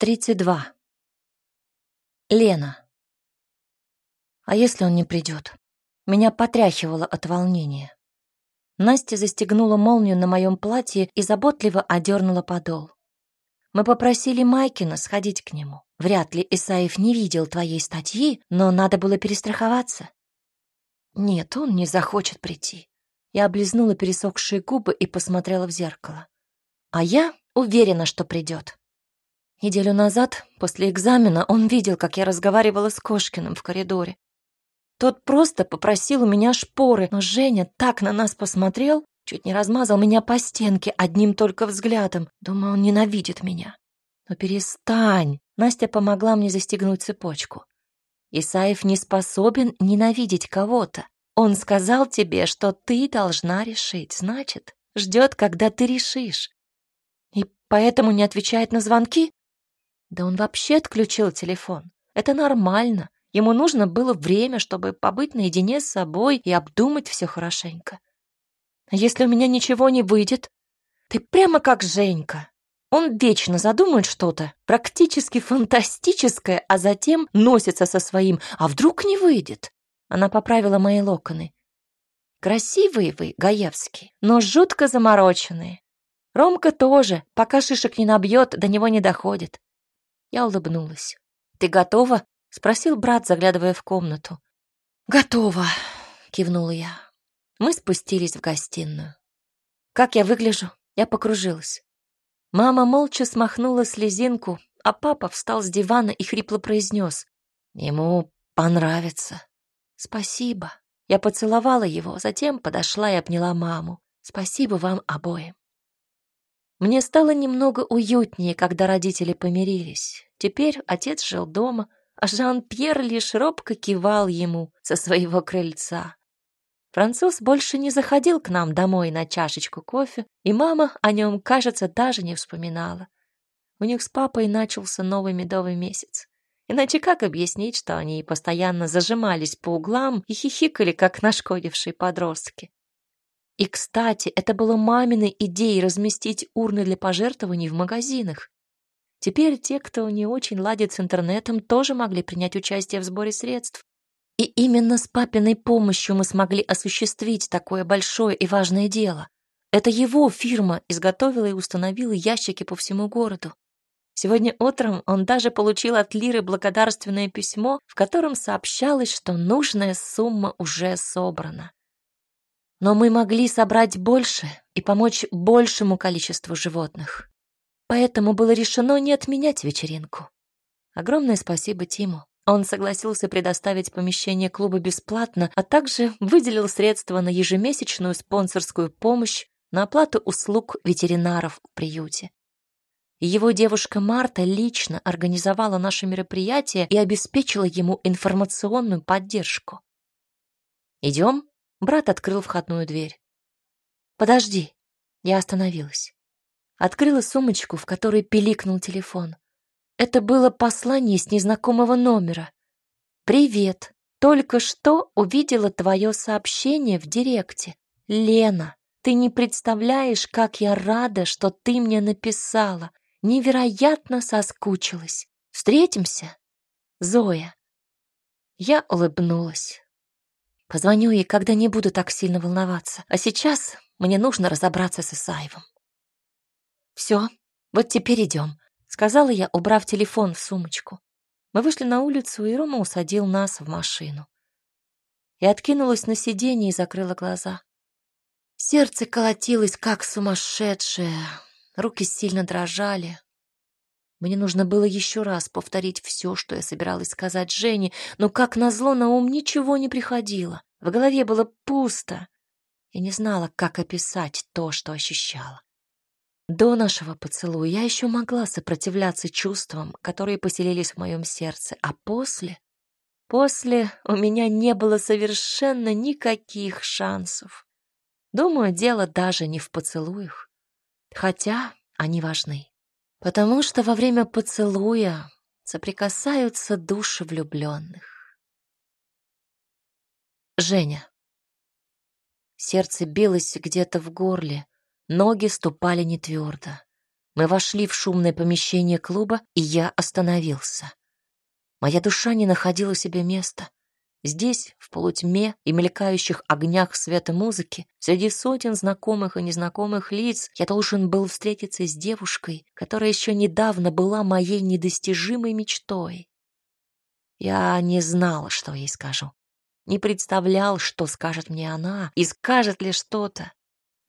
32. Лена. А если он не придет? Меня потряхивало от волнения. Настя застегнула молнию на моем платье и заботливо одернула подол. Мы попросили Майкина сходить к нему. Вряд ли Исаев не видел твоей статьи, но надо было перестраховаться. Нет, он не захочет прийти. Я облизнула пересохшие губы и посмотрела в зеркало. А я уверена, что придет. Неделю назад, после экзамена, он видел, как я разговаривала с Кошкиным в коридоре. Тот просто попросил у меня шпоры, но Женя так на нас посмотрел, чуть не размазал меня по стенке одним только взглядом. Думаю, он ненавидит меня. Но перестань. Настя помогла мне застегнуть цепочку. Исаев не способен ненавидеть кого-то. Он сказал тебе, что ты должна решить. Значит, ждет, когда ты решишь. И поэтому не отвечает на звонки? Да он вообще отключил телефон. Это нормально. Ему нужно было время, чтобы побыть наедине с собой и обдумать все хорошенько. А если у меня ничего не выйдет? Ты прямо как Женька. Он вечно задумает что-то, практически фантастическое, а затем носится со своим «а вдруг не выйдет?» Она поправила мои локоны. Красивые вы, Гаевский, но жутко замороченные. Ромка тоже, пока шишек не набьет, до него не доходит. Я улыбнулась. «Ты готова?» — спросил брат, заглядывая в комнату. «Готова», — кивнула я. Мы спустились в гостиную. «Как я выгляжу?» Я покружилась. Мама молча смахнула слезинку, а папа встал с дивана и хрипло произнес. «Ему понравится». «Спасибо». Я поцеловала его, затем подошла и обняла маму. «Спасибо вам обоим». Мне стало немного уютнее, когда родители помирились. Теперь отец жил дома, а Жан-Пьер лишь робко кивал ему со своего крыльца. Француз больше не заходил к нам домой на чашечку кофе, и мама о нем, кажется, даже не вспоминала. У них с папой начался новый медовый месяц. Иначе как объяснить, что они постоянно зажимались по углам и хихикали, как нашкодившие подростки? И, кстати, это было маминой идеей разместить урны для пожертвований в магазинах. Теперь те, кто не очень ладит с интернетом, тоже могли принять участие в сборе средств. И именно с папиной помощью мы смогли осуществить такое большое и важное дело. Это его фирма изготовила и установила ящики по всему городу. Сегодня утром он даже получил от Лиры благодарственное письмо, в котором сообщалось, что нужная сумма уже собрана. Но мы могли собрать больше и помочь большему количеству животных. Поэтому было решено не отменять вечеринку. Огромное спасибо Тиму. Он согласился предоставить помещение клуба бесплатно, а также выделил средства на ежемесячную спонсорскую помощь на оплату услуг ветеринаров в приюте. Его девушка Марта лично организовала наше мероприятие и обеспечила ему информационную поддержку. «Идем?» Брат открыл входную дверь. «Подожди!» Я остановилась. Открыла сумочку, в которой пиликнул телефон. Это было послание с незнакомого номера. «Привет! Только что увидела твое сообщение в директе. Лена, ты не представляешь, как я рада, что ты мне написала. Невероятно соскучилась. Встретимся? Зоя». Я улыбнулась. Позвоню ей, когда не буду так сильно волноваться. А сейчас мне нужно разобраться с Исаевым. «Все, вот теперь идем», — сказала я, убрав телефон в сумочку. Мы вышли на улицу, и Рома усадил нас в машину. Я откинулась на сиденье и закрыла глаза. Сердце колотилось, как сумасшедшее, руки сильно дрожали. Мне нужно было еще раз повторить все, что я собиралась сказать Жене, но, как назло, на ум ничего не приходило. В голове было пусто. Я не знала, как описать то, что ощущала. До нашего поцелуя я еще могла сопротивляться чувствам, которые поселились в моем сердце, а после... После у меня не было совершенно никаких шансов. Думаю, дело даже не в поцелуях, хотя они важны. Потому что во время поцелуя соприкасаются души влюбленных. Женя. Сердце билось где-то в горле, ноги ступали не твердо. Мы вошли в шумное помещение клуба, и я остановился. Моя душа не находила себе места. Здесь, в полутьме и мелькающих огнях света музыки, среди сотен знакомых и незнакомых лиц, я должен был встретиться с девушкой, которая еще недавно была моей недостижимой мечтой. Я не знал, что ей скажу. Не представлял, что скажет мне она и скажет ли что-то.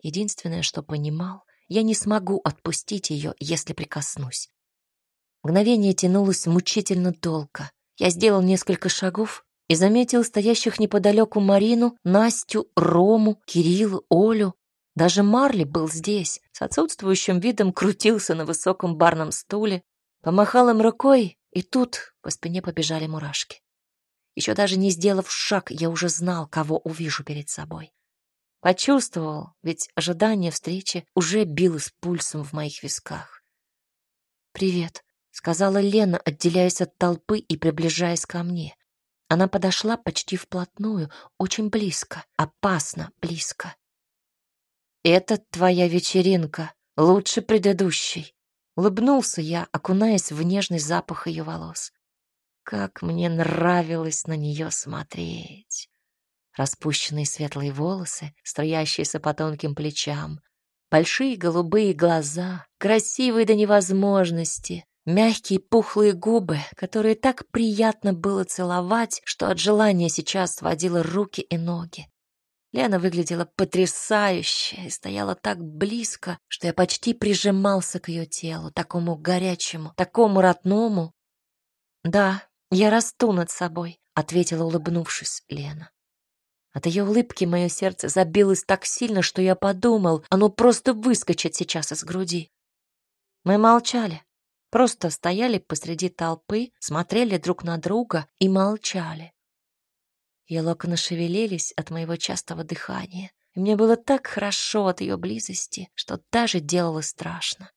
Единственное, что понимал, я не смогу отпустить ее, если прикоснусь. Мгновение тянулось мучительно долго. Я сделал несколько шагов и заметил стоящих неподалеку Марину, Настю, Рому, Кирилла, Олю. Даже Марли был здесь, с отсутствующим видом крутился на высоком барном стуле, помахал им рукой, и тут по спине побежали мурашки. Еще даже не сделав шаг, я уже знал, кого увижу перед собой. Почувствовал, ведь ожидание встречи уже билось пульсом в моих висках. «Привет», — сказала Лена, отделяясь от толпы и приближаясь ко мне. Она подошла почти вплотную, очень близко, опасно близко. «Это твоя вечеринка, лучше предыдущей», — улыбнулся я, окунаясь в нежный запах ее волос. Как мне нравилось на нее смотреть. Распущенные светлые волосы, струящиеся по тонким плечам, большие голубые глаза, красивые до невозможности, Мягкие пухлые губы, которые так приятно было целовать, что от желания сейчас сводила руки и ноги. Лена выглядела потрясающе и стояла так близко, что я почти прижимался к ее телу, такому горячему, такому родному. «Да, я расту над собой», — ответила, улыбнувшись Лена. От ее улыбки мое сердце забилось так сильно, что я подумал, оно просто выскочит сейчас из груди. Мы молчали. Просто стояли посреди толпы, смотрели друг на друга и молчали. Ее локоны шевелились от моего частого дыхания, и мне было так хорошо от ее близости, что даже делало страшно.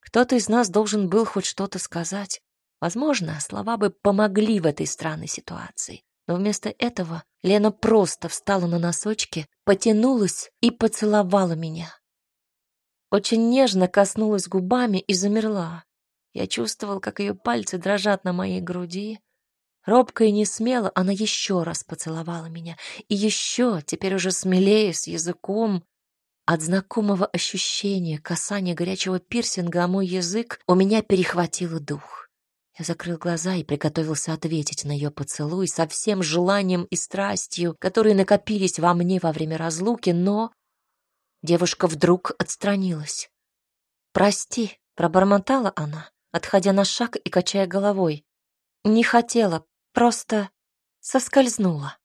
Кто-то из нас должен был хоть что-то сказать. Возможно, слова бы помогли в этой странной ситуации. Но вместо этого Лена просто встала на носочки, потянулась и поцеловала меня. Очень нежно коснулась губами и замерла. Я чувствовал, как ее пальцы дрожат на моей груди. Робко и не смело она еще раз поцеловала меня. И еще, теперь уже смелее, с языком. От знакомого ощущения касания горячего пирсинга о мой язык у меня перехватило дух. Я закрыл глаза и приготовился ответить на ее поцелуй со всем желанием и страстью, которые накопились во мне во время разлуки, но Девушка вдруг отстранилась. «Прости», — пробормотала она, отходя на шаг и качая головой. «Не хотела, просто соскользнула».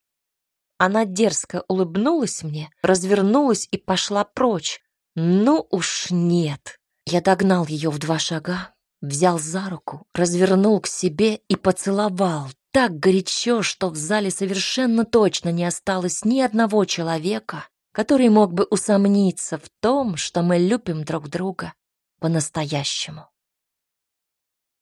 Она дерзко улыбнулась мне, развернулась и пошла прочь. «Ну уж нет!» Я догнал ее в два шага, взял за руку, развернул к себе и поцеловал так горячо, что в зале совершенно точно не осталось ни одного человека, который мог бы усомниться в том, что мы любим друг друга по-настоящему.